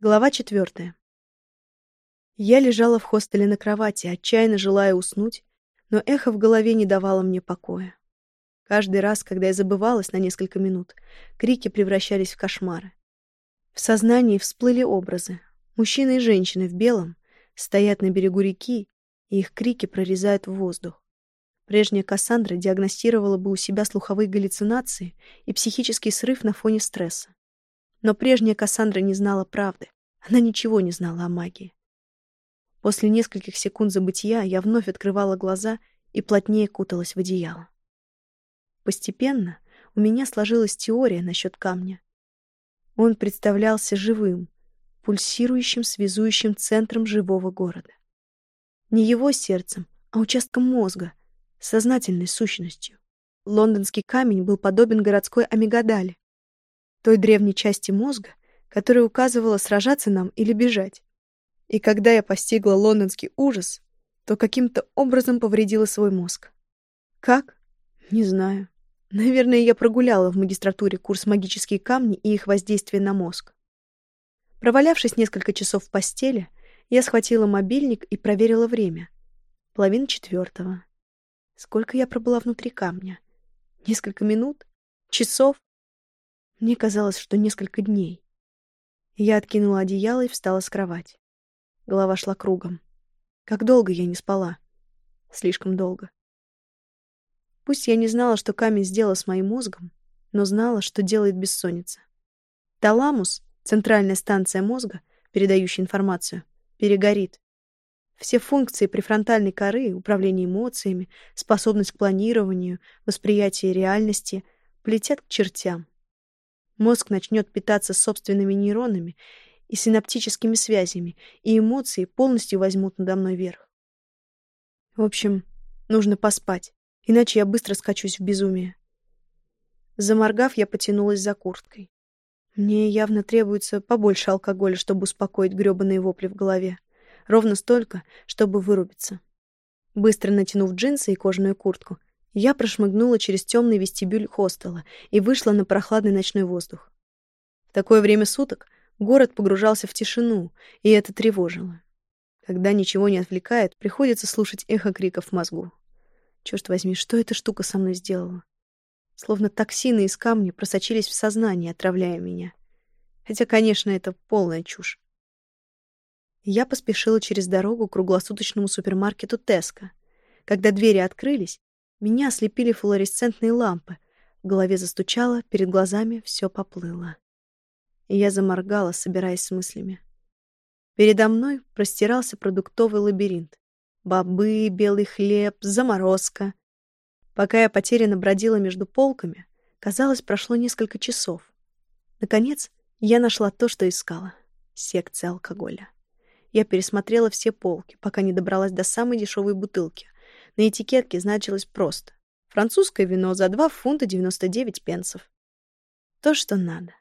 Глава четвертая. Я лежала в хостеле на кровати, отчаянно желая уснуть, но эхо в голове не давало мне покоя. Каждый раз, когда я забывалась на несколько минут, крики превращались в кошмары. В сознании всплыли образы. Мужчина и женщина в белом стоят на берегу реки, и их крики прорезают в воздух. Прежняя Кассандра диагностировала бы у себя слуховые галлюцинации и психический срыв на фоне стресса. Но прежняя Кассандра не знала правды. Она ничего не знала о магии. После нескольких секунд забытия я вновь открывала глаза и плотнее куталась в одеяло. Постепенно у меня сложилась теория насчет камня. Он представлялся живым, пульсирующим, связующим центром живого города. Не его сердцем, а участком мозга, сознательной сущностью. Лондонский камень был подобен городской амигдале, той древней части мозга, которая указывала сражаться нам или бежать. И когда я постигла лондонский ужас, то каким-то образом повредила свой мозг. Как? Не знаю. Наверное, я прогуляла в магистратуре курс «Магические камни» и их воздействие на мозг. Провалявшись несколько часов в постели, я схватила мобильник и проверила время. Половина четвертого. Сколько я пробыла внутри камня? Несколько минут? Часов? Мне казалось, что несколько дней. Я откинула одеяло и встала с кровати. Голова шла кругом. Как долго я не спала? Слишком долго. Пусть я не знала, что камень сделал с моим мозгом, но знала, что делает бессонница. Таламус, центральная станция мозга, передающая информацию, перегорит. Все функции префронтальной коры, управление эмоциями, способность к планированию, восприятие реальности, полетят к чертям. Мозг начнет питаться собственными нейронами и синаптическими связями, и эмоции полностью возьмут надо мной верх. В общем, нужно поспать, иначе я быстро скачусь в безумие. Заморгав, я потянулась за курткой. Мне явно требуется побольше алкоголя, чтобы успокоить грёбаные вопли в голове. Ровно столько, чтобы вырубиться. Быстро натянув джинсы и кожаную куртку, я прошмыгнула через темный вестибюль хостела и вышла на прохладный ночной воздух. В такое время суток город погружался в тишину, и это тревожило. Когда ничего не отвлекает, приходится слушать эхо криков в мозгу. Черт возьми, что эта штука со мной сделала? Словно токсины из камня просочились в сознание, отравляя меня. Хотя, конечно, это полная чушь. Я поспешила через дорогу к круглосуточному супермаркету Теска. Когда двери открылись, меня ослепили флуоресцентные лампы. В голове застучало, перед глазами все поплыло. И я заморгала, собираясь с мыслями. Передо мной простирался продуктовый лабиринт. Бобы, белый хлеб, заморозка. Пока я потерянно бродила между полками, казалось, прошло несколько часов. Наконец, я нашла то, что искала. Секция алкоголя. Я пересмотрела все полки, пока не добралась до самой дешевой бутылки — на этикетке значилось просто. Французское вино за 2 фунта 99 пенсов. То, что надо.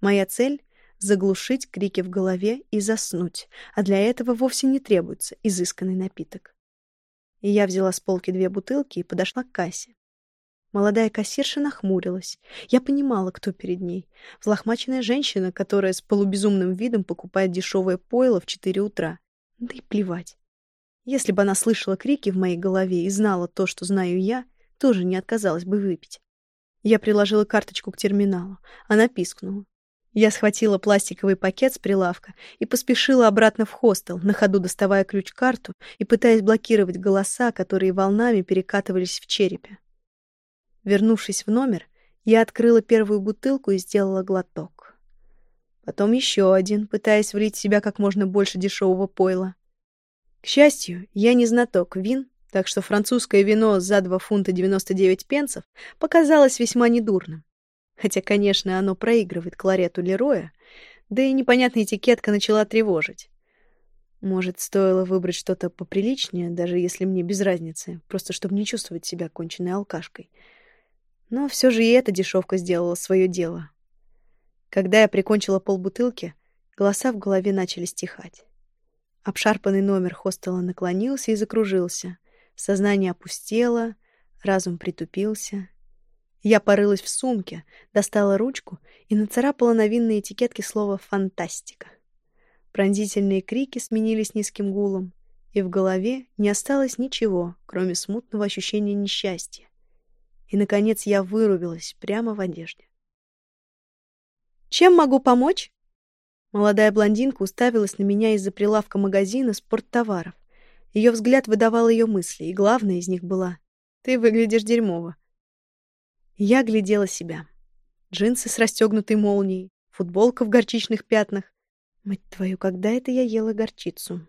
Моя цель — заглушить крики в голове и заснуть, а для этого вовсе не требуется изысканный напиток. И я взяла с полки две бутылки и подошла к кассе. Молодая кассирша нахмурилась. Я понимала, кто перед ней. Взлохмаченная женщина, которая с полубезумным видом покупает дешевое пойло в четыре утра. Да и плевать. Если бы она слышала крики в моей голове и знала то, что знаю я, тоже не отказалась бы выпить. Я приложила карточку к терминалу. Она пискнула. Я схватила пластиковый пакет с прилавка и поспешила обратно в хостел, на ходу доставая ключ-карту и пытаясь блокировать голоса, которые волнами перекатывались в черепе. Вернувшись в номер, я открыла первую бутылку и сделала глоток. Потом еще один, пытаясь влить в себя как можно больше дешевого пойла. К счастью, я не знаток вин, так что французское вино за 2 фунта 99 пенсов показалось весьма недурным. Хотя, конечно, оно проигрывает кларету Лероя, да и непонятная этикетка начала тревожить. Может, стоило выбрать что-то поприличнее, даже если мне без разницы, просто чтобы не чувствовать себя конченной алкашкой. Но все же и эта дешевка сделала свое дело. Когда я прикончила полбутылки, голоса в голове начали стихать. Обшарпанный номер хостела наклонился и закружился. Сознание опустело, разум притупился. Я порылась в сумке, достала ручку и нацарапала на винной этикетке слово «фантастика». Пронзительные крики сменились низким гулом, и в голове не осталось ничего, кроме смутного ощущения несчастья. И, наконец, я вырубилась прямо в одежде. «Чем могу помочь?» Молодая блондинка уставилась на меня из-за прилавка магазина спорттоваров. Ее взгляд выдавал ее мысли, и главная из них была «Ты выглядишь дерьмово». Я глядела себя. Джинсы с расстегнутой молнией, футболка в горчичных пятнах, Мать твою, когда это я ела горчицу?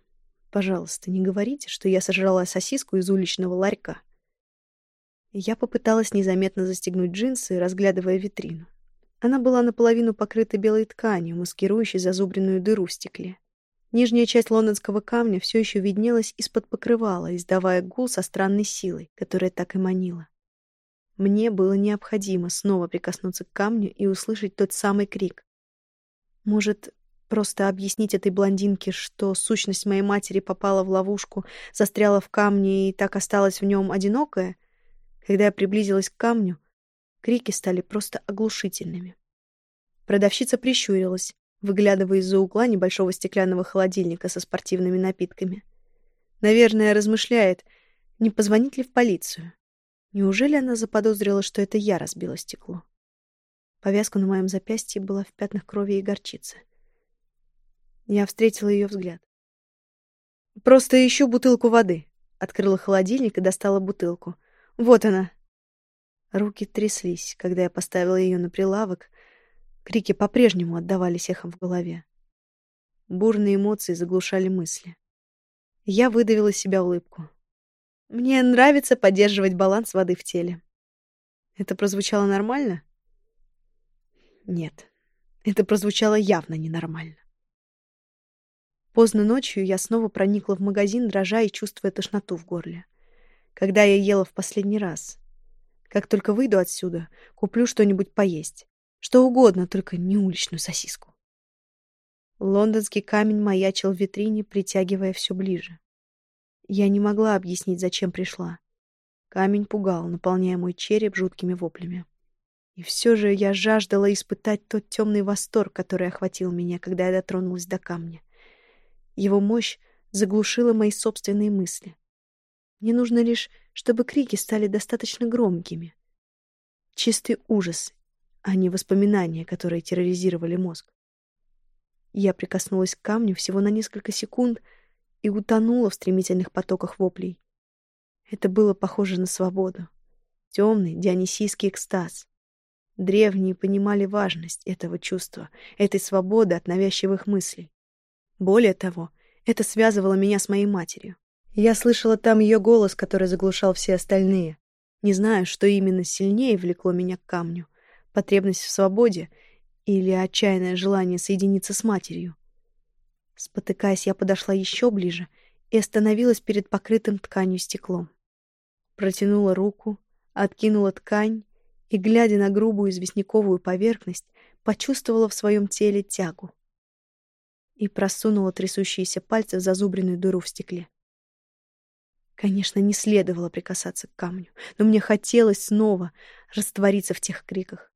Пожалуйста, не говорите, что я сожрала сосиску из уличного ларька. Я попыталась незаметно застегнуть джинсы, разглядывая витрину. Она была наполовину покрыта белой тканью, маскирующей зазубренную дыру в стекле. Нижняя часть лондонского камня все еще виднелась из-под покрывала, издавая гул со странной силой, которая так и манила. Мне было необходимо снова прикоснуться к камню и услышать тот самый крик. Может, Просто объяснить этой блондинке, что сущность моей матери попала в ловушку, застряла в камне и так осталась в нем одинокая? Когда я приблизилась к камню, крики стали просто оглушительными. Продавщица прищурилась, выглядывая из-за угла небольшого стеклянного холодильника со спортивными напитками. Наверное, размышляет, не позвонить ли в полицию. Неужели она заподозрила, что это я разбила стекло? Повязка на моем запястье была в пятнах крови и горчицы. Я встретила ее взгляд. «Просто ищу бутылку воды». Открыла холодильник и достала бутылку. «Вот она». Руки тряслись, когда я поставила ее на прилавок. Крики по-прежнему отдавались эхом в голове. Бурные эмоции заглушали мысли. Я выдавила из себя улыбку. Мне нравится поддерживать баланс воды в теле. Это прозвучало нормально? Нет, это прозвучало явно ненормально. Поздно ночью я снова проникла в магазин, дрожа и чувствуя тошноту в горле. Когда я ела в последний раз? Как только выйду отсюда, куплю что-нибудь поесть. Что угодно, только не уличную сосиску. Лондонский камень маячил в витрине, притягивая все ближе. Я не могла объяснить, зачем пришла. Камень пугал, наполняя мой череп жуткими воплями. И все же я жаждала испытать тот темный восторг, который охватил меня, когда я дотронулась до камня. Его мощь заглушила мои собственные мысли. Мне нужно лишь, чтобы крики стали достаточно громкими. Чистый ужас, а не воспоминания, которые терроризировали мозг. Я прикоснулась к камню всего на несколько секунд и утонула в стремительных потоках воплей. Это было похоже на свободу. Темный дионисийский экстаз. Древние понимали важность этого чувства, этой свободы от навязчивых мыслей. Более того, это связывало меня с моей матерью. Я слышала там ее голос, который заглушал все остальные. Не знаю, что именно сильнее влекло меня к камню. Потребность в свободе или отчаянное желание соединиться с матерью. Спотыкаясь, я подошла еще ближе и остановилась перед покрытым тканью стеклом. Протянула руку, откинула ткань и, глядя на грубую известняковую поверхность, почувствовала в своем теле тягу и просунула трясущиеся пальцы в зазубренную дыру в стекле. Конечно, не следовало прикасаться к камню, но мне хотелось снова раствориться в тех криках.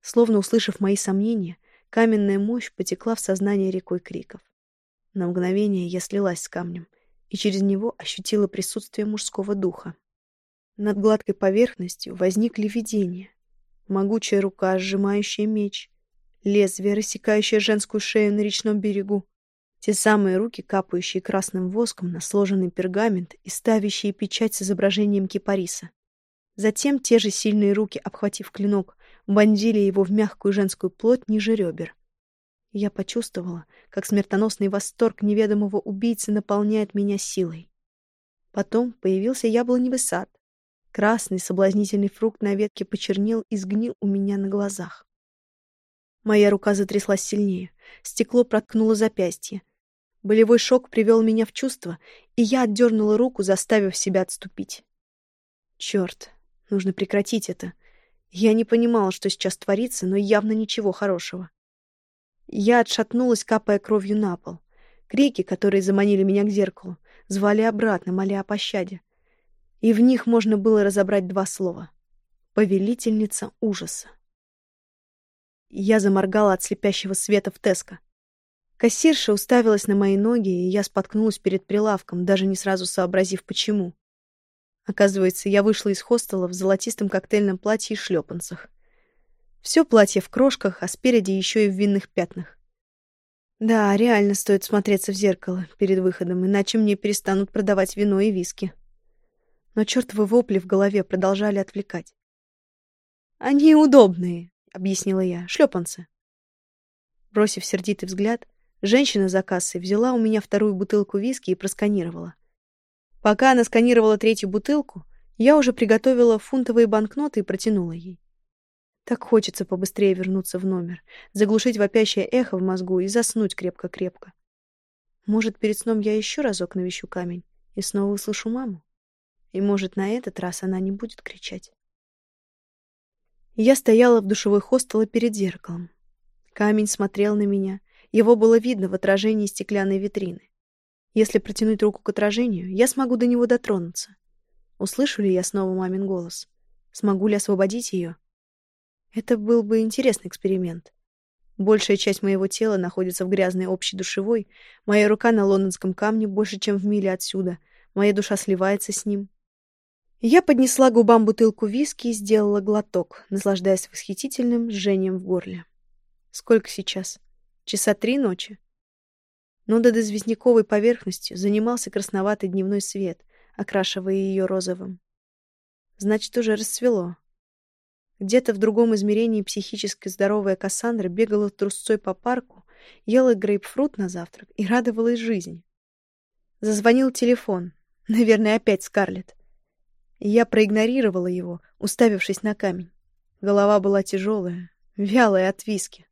Словно услышав мои сомнения, каменная мощь потекла в сознание рекой криков. На мгновение я слилась с камнем и через него ощутила присутствие мужского духа. Над гладкой поверхностью возникли видения. Могучая рука, сжимающая меч, лезвие, рассекающее женскую шею на речном берегу. Те самые руки, капающие красным воском на сложенный пергамент и ставящие печать с изображением кипариса. Затем те же сильные руки, обхватив клинок, вонзили его в мягкую женскую плоть ниже ребер. Я почувствовала, как смертоносный восторг неведомого убийцы наполняет меня силой. Потом появился яблоневый сад. Красный соблазнительный фрукт на ветке почернел и сгнил у меня на глазах. Моя рука затряслась сильнее. Стекло проткнуло запястье. Болевой шок привел меня в чувство, и я отдернула руку, заставив себя отступить. Черт, нужно прекратить это. Я не понимала, что сейчас творится, но явно ничего хорошего. Я отшатнулась, капая кровью на пол. Крики, которые заманили меня к зеркалу, звали обратно, моля о пощаде. И в них можно было разобрать два слова. «Повелительница ужаса». Я заморгала от слепящего света в Теско. Кассирша уставилась на мои ноги, и я споткнулась перед прилавком, даже не сразу сообразив, почему. Оказывается, я вышла из хостела в золотистом коктейльном платье и шлепанцах. Все платье в крошках, а спереди еще и в винных пятнах. Да, реально стоит смотреться в зеркало перед выходом, иначе мне перестанут продавать вино и виски. Но чертовы вопли в голове продолжали отвлекать. «Они удобные», — объяснила я, — «шлепанцы». Бросив сердитый взгляд, женщина за кассой взяла у меня вторую бутылку виски и просканировала. Пока она сканировала третью бутылку, я уже приготовила фунтовые банкноты и протянула ей. Так хочется побыстрее вернуться в номер, заглушить вопящее эхо в мозгу и заснуть крепко-крепко. Может, перед сном я еще разок навещу камень и снова услышу маму? И, может, на этот раз она не будет кричать. Я стояла в душевой хостела перед зеркалом. Камень смотрел на меня. Его было видно в отражении стеклянной витрины. Если протянуть руку к отражению, я смогу до него дотронуться. Услышу ли я снова мамин голос? Смогу ли освободить ее? Это был бы интересный эксперимент. Большая часть моего тела находится в грязной общей душевой, моя рука на лондонском камне больше, чем в миле отсюда, моя душа сливается с ним. Я поднесла губам бутылку виски и сделала глоток, наслаждаясь восхитительным жжением в горле. Сколько сейчас? Часа три ночи? но над известняковой поверхностью занимался красноватый дневной свет, окрашивая ее розовым. Значит, уже расцвело. Где-то в другом измерении психически здоровая Кассандра бегала трусцой по парку, ела грейпфрут на завтрак и радовалась жизни. Зазвонил телефон. Наверное, опять Скарлетт. Я проигнорировала его, уставившись на камень. Голова была тяжелая, вялая от виски.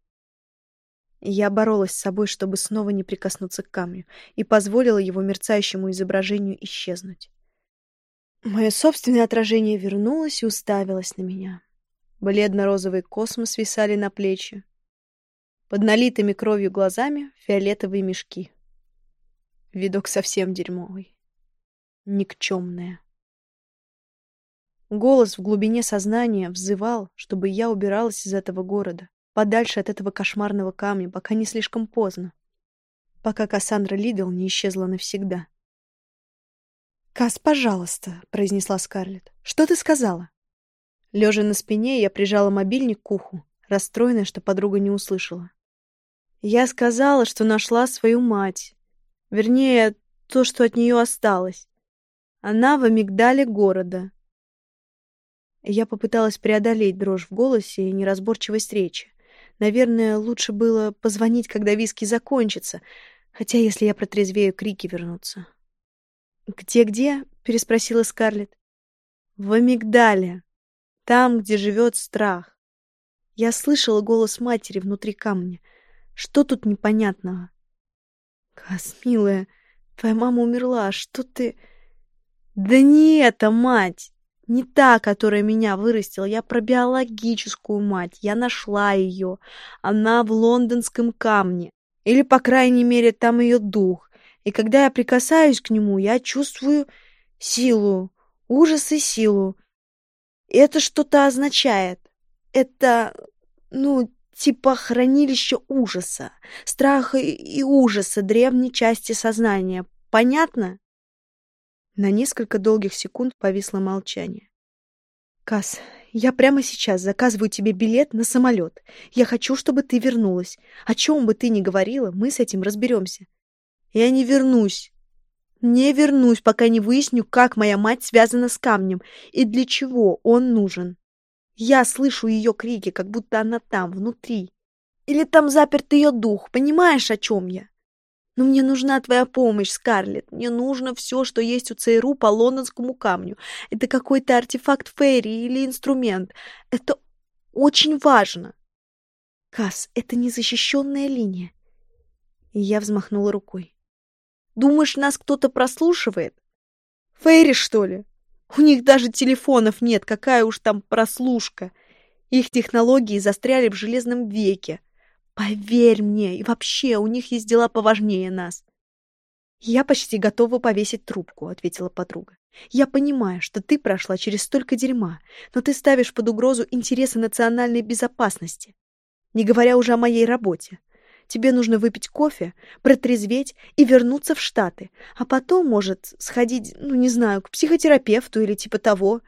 Я боролась с собой, чтобы снова не прикоснуться к камню, и позволила его мерцающему изображению исчезнуть. Мое собственное отражение вернулось и уставилось на меня. Бледно-розовые космы свисали на плечи. Под налитыми кровью глазами фиолетовые мешки. Видок совсем дерьмовый. Никчемная. Голос в глубине сознания взывал, чтобы я убиралась из этого города подальше от этого кошмарного камня, пока не слишком поздно. Пока Кассандра Лидл не исчезла навсегда. «Кас, пожалуйста», — произнесла Скарлетт. «Что ты сказала?» Лежа на спине, я прижала мобильник к уху, расстроенная, что подруга не услышала. «Я сказала, что нашла свою мать. Вернее, то, что от нее осталось. Она в амигдале города». Я попыталась преодолеть дрожь в голосе и неразборчивость речи. Наверное, лучше было позвонить, когда виски закончится, хотя если я протрезвею, крики вернутся. «Где-где?» — переспросила Скарлетт. «В амигдале. Там, где живет страх. Я слышала голос матери внутри камня. Что тут непонятного?» «Кас, милая, твоя мама умерла. Что ты...» «Да не это, мать! Не та, которая меня вырастила, я про биологическую мать. Я нашла ее. Она в лондонском камне. Или, по крайней мере, там ее дух. И когда я прикасаюсь к нему, я чувствую силу, ужас и силу. И это что-то означает. Это, ну, типа хранилище ужаса, страха и ужаса древней части сознания. Понятно? На несколько долгих секунд повисло молчание. «Кас, я прямо сейчас заказываю тебе билет на самолет. Я хочу, чтобы ты вернулась. О чем бы ты ни говорила, мы с этим разберемся». «Я не вернусь. Не вернусь, пока не выясню, как моя мать связана с камнем и для чего он нужен. Я слышу ее крики, как будто она там, внутри. Или там заперт ее дух, понимаешь, о чем я?» Но мне нужна твоя помощь, Скарлетт. Мне нужно все, что есть у ЦРУ по лондонскому камню. Это какой-то артефакт Ферри или инструмент. Это очень важно. Касс, это незащищенная линия. И я взмахнула рукой. Думаешь, нас кто-то прослушивает? Фейри, что ли? У них даже телефонов нет, какая уж там прослушка. Их технологии застряли в железном веке. Поверь мне, и вообще, у них есть дела поважнее нас. Я почти готова повесить трубку, ответила подруга. Я понимаю, что ты прошла через столько дерьма, но ты ставишь под угрозу интересы национальной безопасности. Не говоря уже о моей работе. Тебе нужно выпить кофе, протрезветь и вернуться в Штаты. А потом, может, сходить, ну, не знаю, к психотерапевту или типа того.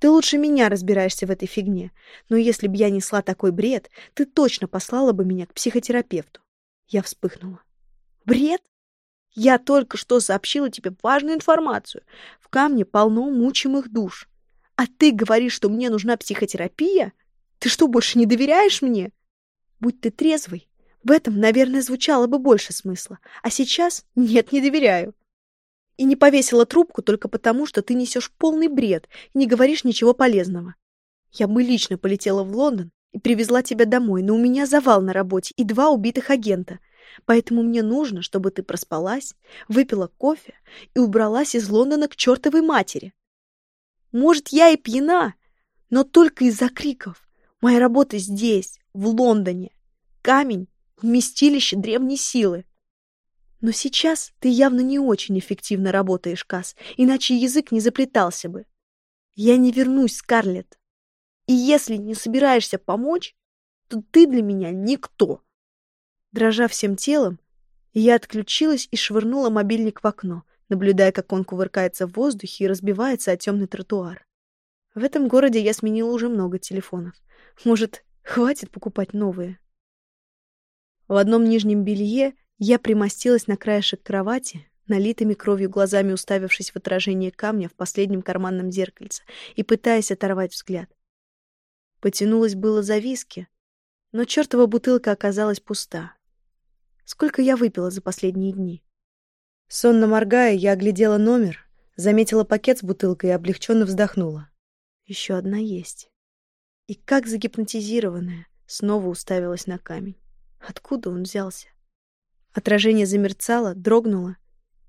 Ты лучше меня разбираешься в этой фигне. Но если б я несла такой бред, ты точно послала бы меня к психотерапевту. Я вспыхнула. Бред? Я только что сообщила тебе важную информацию. В камне полно мучимых душ. А ты говоришь, что мне нужна психотерапия? Ты что, больше не доверяешь мне? Будь ты трезвый, в этом, наверное, звучало бы больше смысла. А сейчас нет, не доверяю. И не повесила трубку только потому, что ты несешь полный бред и не говоришь ничего полезного. Я бы лично полетела в Лондон и привезла тебя домой, но у меня завал на работе и два убитых агента. Поэтому мне нужно, чтобы ты проспалась, выпила кофе и убралась из Лондона к чертовой матери. Может, я и пьяна, но только из-за криков. Моя работа здесь, в Лондоне. Камень — вместилище древней силы. Но сейчас ты явно не очень эффективно работаешь, Кас, иначе язык не заплетался бы. Я не вернусь, Скарлетт. И если не собираешься помочь, то ты для меня никто. Дрожа всем телом, я отключилась и швырнула мобильник в окно, наблюдая, как он кувыркается в воздухе и разбивается о темный тротуар. В этом городе я сменила уже много телефонов. Может, хватит покупать новые? В одном нижнем белье я примостилась на краешек кровати, налитыми кровью глазами уставившись в отражение камня в последнем карманном зеркальце и пытаясь оторвать взгляд. Потянулась было за виски, но чертова бутылка оказалась пуста. Сколько я выпила за последние дни? Сонно моргая, я оглядела номер, заметила пакет с бутылкой и облегченно вздохнула. Еще одна есть. И как загипнотизированная, снова уставилась на камень. Откуда он взялся? Отражение замерцало, дрогнуло,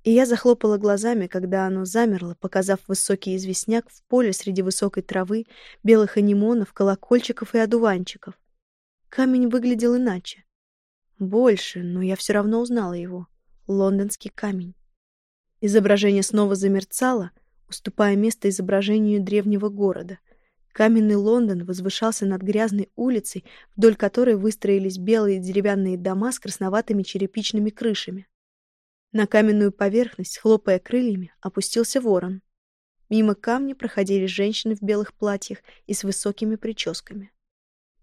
и я захлопала глазами, когда оно замерло, показав высокий известняк в поле среди высокой травы, белых анимонов, колокольчиков и одуванчиков. Камень выглядел иначе. Больше, но я все равно узнала его. Лондонский камень. Изображение снова замерцало, уступая место изображению древнего города — Каменный Лондон возвышался над грязной улицей, вдоль которой выстроились белые деревянные дома с красноватыми черепичными крышами. На каменную поверхность, хлопая крыльями, опустился ворон. Мимо камня проходили женщины в белых платьях и с высокими прическами.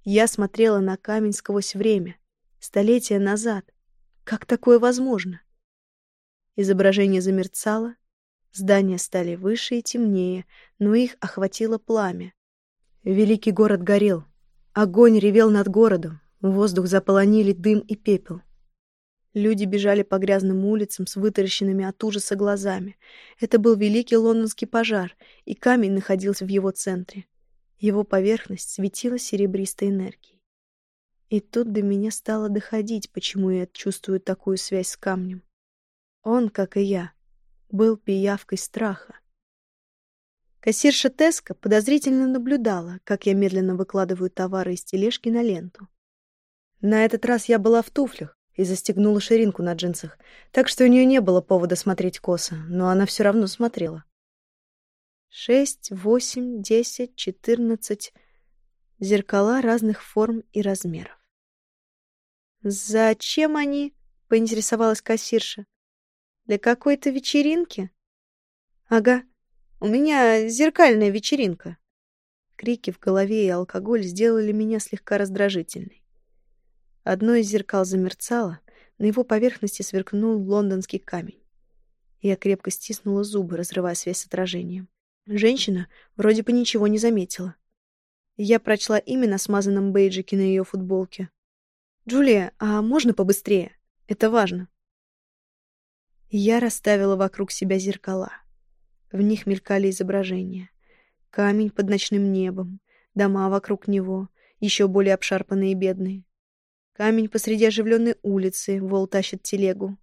Я смотрела на камень сквозь время, столетия назад. Как такое возможно? Изображение замерцало, здания стали выше и темнее, но их охватило пламя. Великий город горел. Огонь ревел над городом. Воздух заполонили дым и пепел. Люди бежали по грязным улицам с вытаращенными от ужаса глазами. Это был великий лондонский пожар, и камень находился в его центре. Его поверхность светила серебристой энергией. И тут до меня стало доходить, почему я чувствую такую связь с камнем. Он, как и я, был пиявкой страха. Кассирша Теска подозрительно наблюдала, как я медленно выкладываю товары из тележки на ленту. На этот раз я была в туфлях и застегнула ширинку на джинсах, так что у нее не было повода смотреть косо, но она все равно смотрела. Шесть, восемь, десять, четырнадцать зеркала разных форм и размеров. «Зачем они?» — поинтересовалась кассирша. «Для какой-то вечеринки?» «Ага», у меня зеркальная вечеринка. Крики в голове и алкоголь сделали меня слегка раздражительной. Одно из зеркал замерцало, на его поверхности сверкнул лондонский камень. Я крепко стиснула зубы, разрывая связь с отражением. Женщина вроде бы ничего не заметила. Я прочла имя на смазанном бейджике на ее футболке. «Джулия, а можно побыстрее? Это важно». Я расставила вокруг себя зеркала. В них мелькали изображения. Камень под ночным небом, дома вокруг него, еще более обшарпанные и бедные. Камень посреди оживленной улицы, вол тащит телегу.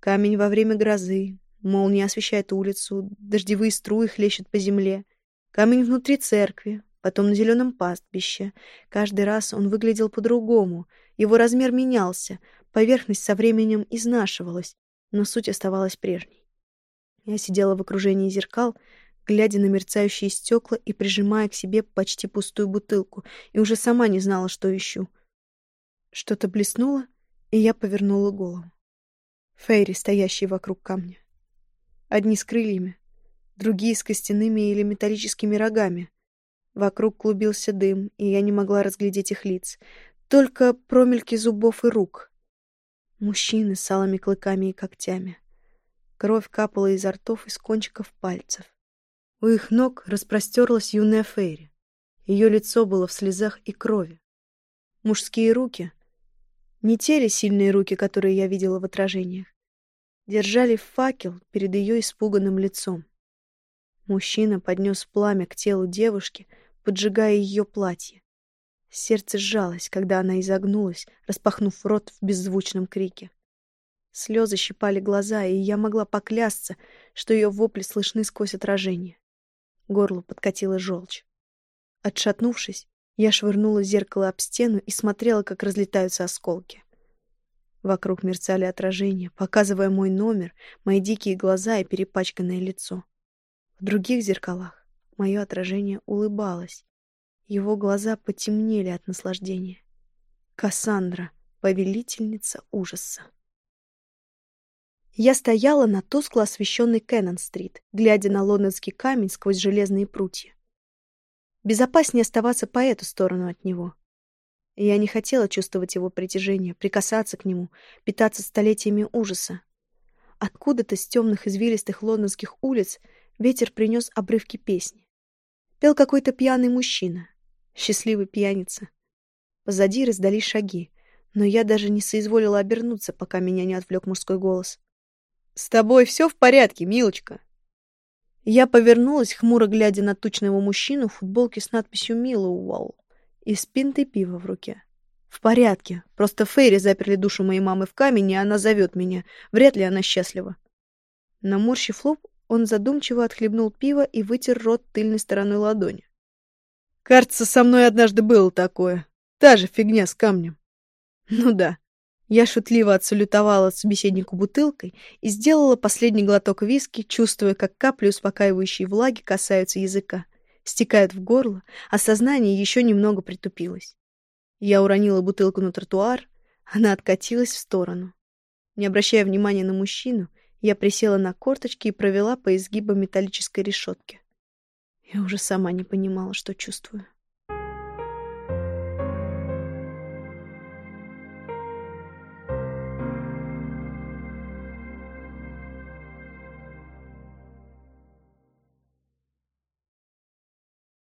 Камень во время грозы, молния освещает улицу, дождевые струи хлещут по земле. Камень внутри церкви, потом на зеленом пастбище. Каждый раз он выглядел по-другому, его размер менялся, поверхность со временем изнашивалась, но суть оставалась прежней. Я сидела в окружении зеркал, глядя на мерцающие стекла и прижимая к себе почти пустую бутылку, и уже сама не знала, что ищу. Что-то блеснуло, И я повернула голову. Фейри, стоящие вокруг камня. Одни с крыльями, другие с костяными или металлическими рогами. Вокруг клубился дым, и я не могла разглядеть их лиц. Только промельки зубов и рук. Мужчины с алыми клыками и когтями. Кровь капала изо ртов и с кончиков пальцев. У их ног распростерлась юная Фейри. Ее лицо было в слезах и крови. Мужские руки, не те ли сильные руки, которые я видела в отражениях, держали факел перед ее испуганным лицом. Мужчина поднес пламя к телу девушки, поджигая ее платье. Сердце сжалось, когда она изогнулась, распахнув рот в беззвучном крике. Слезы щипали глаза, и я могла поклясться, что ее вопли слышны сквозь отражение. Горло подкатила желчь. Отшатнувшись, я швырнула зеркало об стену и смотрела, как разлетаются осколки. Вокруг мерцали отражения, показывая мой номер, мои дикие глаза и перепачканное лицо. В других зеркалах мое отражение улыбалось, его глаза потемнели от наслаждения. Кассандра, повелительница ужаса. Я стояла на тускло освещенной Кеннон-стрит, глядя на лондонский камень сквозь железные прутья. Безопаснее оставаться по эту сторону от него. Я не хотела чувствовать его притяжение, прикасаться к нему, питаться столетиями ужаса. Откуда-то с темных извилистых лондонских улиц ветер принес обрывки песни. Пел какой-то пьяный мужчина. Счастливый пьяница. Позади раздались шаги, но я даже не соизволила обернуться, пока меня не отвлек мужской голос. «С тобой все в порядке, милочка?» Я повернулась, хмуро глядя на тучного мужчину в футболке с надписью «Миллоуолл» и с пинтой пива в руке. «В порядке. Просто Фейри заперли душу моей мамы в камень, и она зовет меня. Вряд ли она счастлива». Наморщив лоб, он задумчиво отхлебнул пиво и вытер рот тыльной стороной ладони. Кажется, со мной однажды было такое. Та же фигня с камнем. Ну да. Я шутливо отсалютовала собеседнику бутылкой и сделала последний глоток виски, чувствуя, как капли успокаивающей влаги касаются языка, стекают в горло, а сознание еще немного притупилось. Я уронила бутылку на тротуар, она откатилась в сторону. Не обращая внимания на мужчину, я присела на корточки и провела по изгибам металлической решетки. Я уже сама не понимала, что чувствую.